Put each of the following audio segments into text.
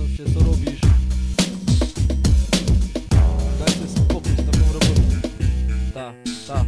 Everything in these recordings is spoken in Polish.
Zastanów się co robisz. Daj sobie spokój z taką robotą. Ta, ta.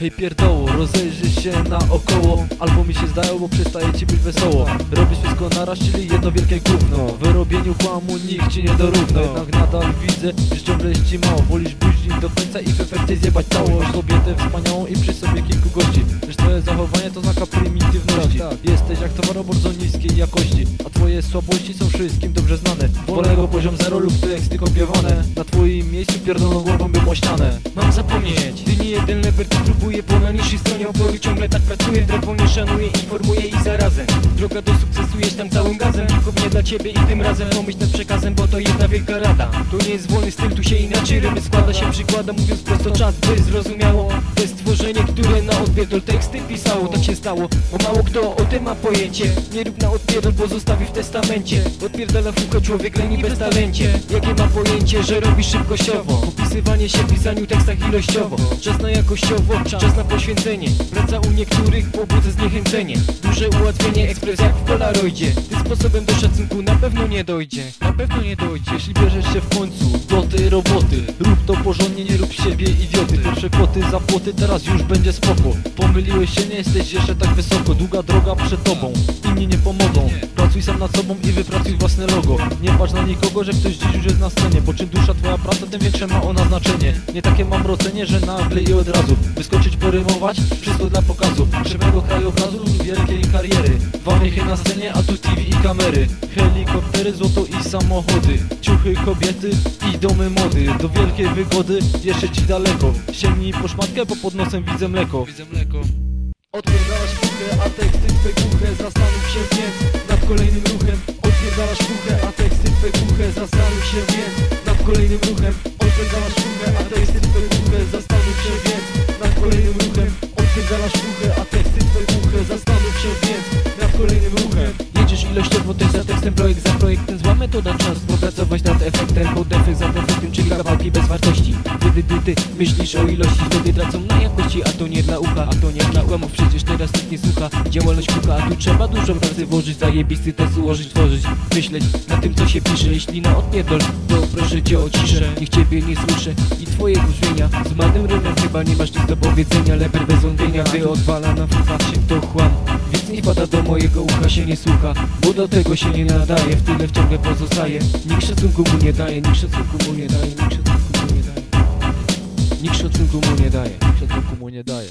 Hej pierdoło, rozejrzyj się naokoło. Albo mi się zdają, bo przestaje ci być wesoło. Robisz wszystko naraz, czyli jedno wielkie gówno. W wyrobieniu kłamu nikt ci nie dorówna Jednak nadal widzę, że ciągle jest ci mało. Wolisz buździć do końca i w efekcie zjebać całość. Kobietę wspaniałą i przy sobie kilku gości. Lecz twoje zachowanie to znaka prymitywności. Jesteś jak towar o bardzo niskiej jakości Twoje słabości są wszystkim dobrze znane. Wolnego poziom zero lub teksty kopiowane Na twoim miejscu pierdolą głową bym o ścianę. Mam zapomnieć Ty nie jeden level tu próbuję po na niższej stronie oporu Ciągle tak pracuję, drogą nie szanuję, informuję i zarazem. Droga do sukcesu jest tam całym gazem Tylko nie dla ciebie i tym razem. Pomyśl nad przekazem Bo to jedna wielka rada. To nie jest wolny styl, tu się inaczej rymy składa. Się przykłada Mówiąc prosto czas, by zrozumiało. To jest stworzenie, które na odpierdol teksty pisało. Tak się stało, bo mało kto o tym ma pojęcie. Nie rób na odpierdol, pozostawi w testamencie. Odpierdala fuka człowiek leni bez talencie. Jakie ma pojęcie, że robi szybkościowo? Popisywanie się w pisaniu tekstach ilościowo. Czas na jakościowo, czas na poświęcenie. Praca u niektórych pobudza zniechęcenie. Duże ułatwienie, ekspres jak w polaroidzie. Tym sposobem do szacunku na pewno nie dojdzie. Na pewno nie dojdzie. Jeśli bierzesz się w końcu tej roboty. Rób to porządnie, nie rób siebie idioty. Pierwsze kwoty za płoty, teraz już będzie spoko. Pomyliłeś się, nie jesteś jeszcze tak wysoko. Długa droga przed tobą, inni nie pomogą. Pracuj sam nad sobą i wypracuj własne logo. Nie patrz na nikogo, że ktoś dziś już jest na scenie. Bo czym dłuższa twoja praca, tym większe ma ona znaczenie. Nie takie mam mrocenie, że nagle i od razu. Wyskoczyć, porymować, wszystko dla pokazu. Szybkiego krajobrazu lub wielkiej Wamiechy na scenie, a tu TV i kamery. Helikoptery, złoto i samochody. Ciuchy, kobiety i domy mody. Do wielkiej wygody jeszcze ci daleko. Sięgnij po szmatkę, bo pod nosem widzę mleko. Widzę mleko. Odpierdalasz puchę, a teksty twe głuche Zastanów się więc nad kolejnym ruchem Odpierdalasz puchę, a teksty twe głuche Zastanów się więc nad kolejnym ruchem Odpierdalasz puchę, a teksty twe głuche Zastanów się więc nad kolejnym ruchem Odpierdalasz puchę, nad kolejnym ruchem Jedziesz ilościowo tekst za tekstem, projekt za projektem Zła metoda czas, popracować nad efektem Bo defekt za defektem, czyli kawałki bez wartości. Ty, ty, ty, myślisz o ilości, wtedy tracą na jakości A to nie ucha, a to nie dla kłamów Przecież teraz nikt nie słucha, działalność puka A tu trzeba dużo pracy włożyć, zajebisty test ułożyć, tworzyć Myśleć na tym co się pisze, jeśli na odpierdol To proszę cię o ciszę, niech ciebie nie słyszę I twojego brzmienia, z marnym rymem chyba nie masz nic do powiedzenia Leper bez wątpienia, gdy odwala na fucha To chłam, więc nie pada do mojego ucha się nie słucha Bo do tego się nie nadaje, w tyle wciągle pozostaje. Nikt szacunku mu nie daje, nikt szacunku mu nie daje, nikt szacunku mu nie daje. Nikt szacunku mu nie daje Szacunku mu nie daje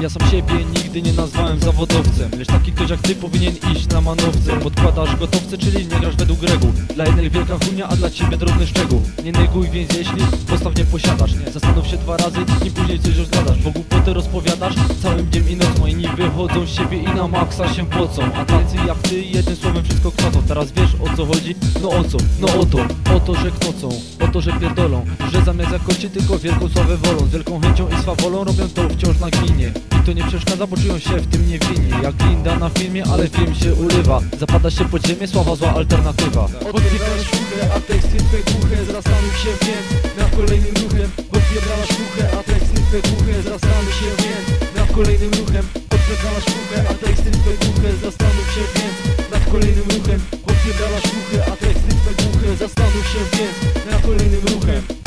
ja sam siebie nigdy nie nazwałem zawodowcem Lecz taki ktoś jak ty powinien iść na manowce. Podkładasz gotowce, czyli nie grasz według reguł. Dla jednych wielka chunia, a dla ciebie drobny szczegół. Nie neguj więc jeśli postaw nie posiadasz. Zastanów się dwa razy, nim później coś rozgadasz. Bo głupoty rozpowiadasz całym dniem i nocą. Inni wychodzą z siebie i na maksa się pocą. A tacy jak ty jednym słowem wszystko knocą Teraz wiesz o co chodzi? No o co? No o to, o to, że knocą. O to, że pierdolą. Że zamiast jakości tylko wielką sławę wolą. Z wielką chęcią i swawolą robią to wciąż na gminie. i to nie przeszkadza, bo czują się w tym niewinni. Jak Linda na filmie, ale film się urywa. Zapada się pod ziemię, sława zła alternatywa. Odpierdalasz fuchę, a teksty twe głuche Zastanów się więc nad kolejnym ruchem. Odpierdalasz fuchę, a teksty twe głuche Zastanów się więc nad kolejnym ruchem. Odpierdalasz fuchę, a teksty twe głuche Zastanów się więc nad kolejnym ruchem. Odpierdalasz fuchę, a teksty twe głuche Zastanów się więc nad kolejnym ruchem